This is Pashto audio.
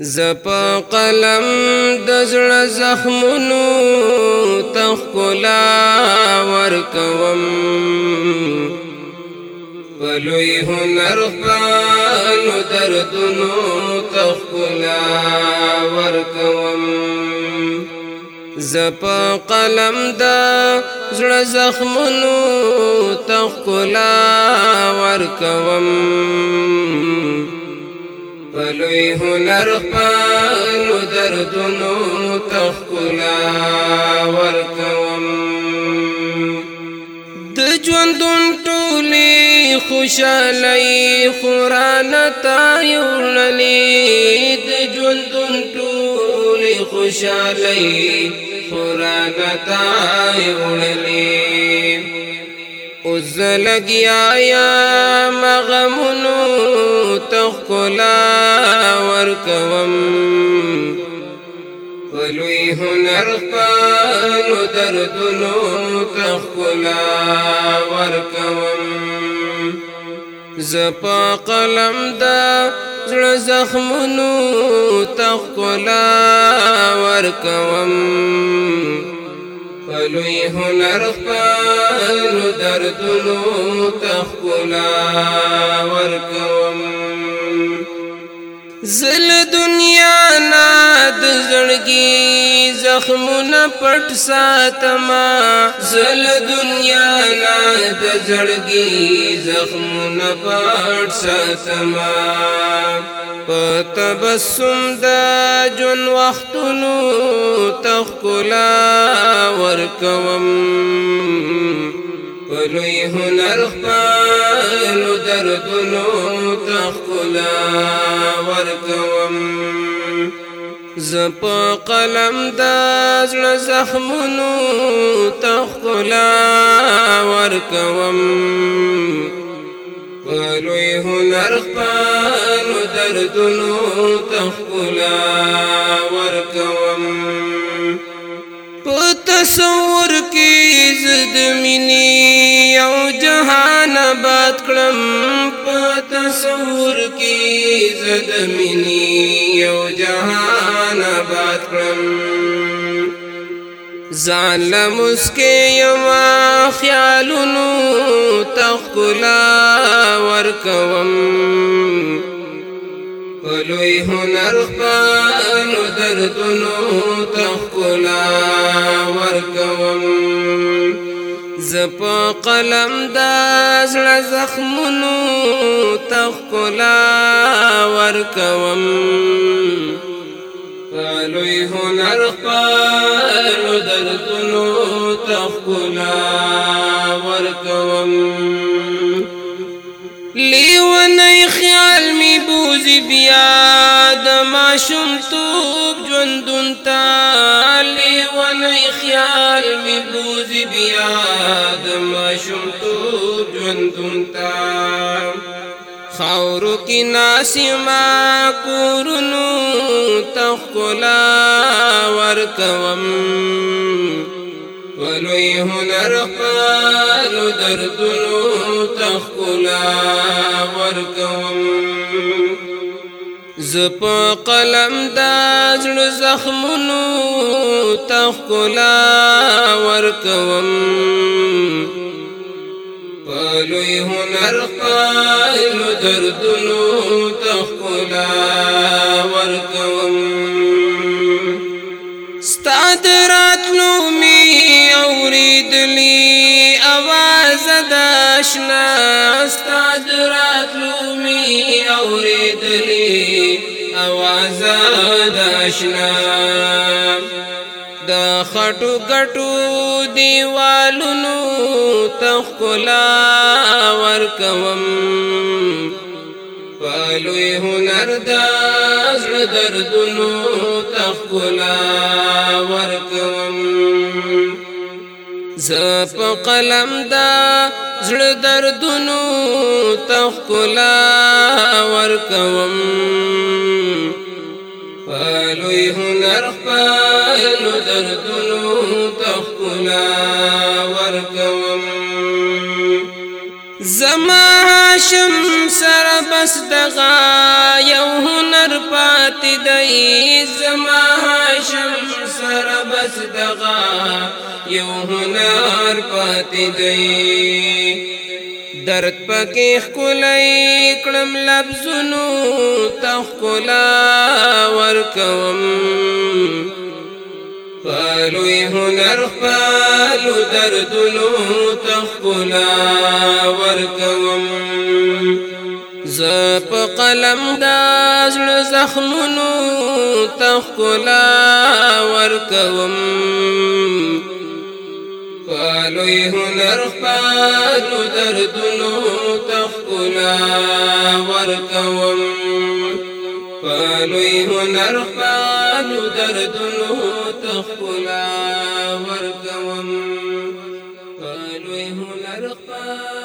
زپا قلم د زړه زخمونو تخکلا ورکوم ولوی هنر خپل دردونو تخکلا ورکوم زپا قلم د زړه زخمونو تخکلا ورکوم بلوی هنر پانو دردونو تخکلا ورکوم د ژوندون ټولې خوشالۍ قران ته یوړلې د ژوندون ټولې خوشالۍ قران ته یوړلې اوس لګیا یا مغمونو تخلا ورکوم ولوی هنر خپل دردونو تخلا ورکوم زپا قلم دا زړه زخمونو تخلا ورکوم فلوی هنر خپل دردونو تخلا ورکوم زل دنیا نا د زړګي زخمونه پټ ساتما زل دنیا نا د زړګي زخمونه پټ ساتما پتبسم د جون وختونو تخکلا ورکوم پلوی هنر خپل دردونو تخلا وارتوم زبا قلم دازل زخم زخمونو تخلا وارتوم پلوی هنا خپل دردونو تخلا ورکوم په تصور کې زد منی آباد کړم په تصور کې زد منی یو جهان آباد کړم ځان له مسکې یما خیالونو تخلا ورکوم پلوی هنر خپل دردونو تخلا ورکوم زپا قلم دا زل زخمونو تخلا ورکوم لوی هنر قال دلتنو تخلا ورکوم لیونی خیال می بوزی بیا د ماشوم توب ژوندون تا ژوندون تا خاورو کې ناسما کورونو تخلا ورکوم ولوی هنر خپل دردونو تخلا ورکوم زپ قلم دا زړه زخمونو تخلا ورکوم پلوی هنر قائل دردونو تخلا ورکوم ستاد راتلو می اوریدلی आवाज داشنا ستاد راتلو می اوریدلی आवाज داشنا د خټو ګټو دیوالونو تخلا ورکوم پالوی هنر د زړه دردونو تخلا ورکوم ز په قلم دا زړه دردونو تخلا ورکوم پالوی هنر خپل مردونو تخکنا ورکوم زما هاشم سره بس دغه یو هنر پاتې دی زما هاشم سره بس دغه یو هنر پاتې دی درد پکې خلای کړم لفظونو تخکلا ورکوم لوی هنر خپل دردونو تخکلا ورکوم ز په قلم دا زړه زخمونو تخکلا ورکوم پالوی هنر خپل دردونو تخکلا ورکوم پالوی هنر خپل دردونو برقا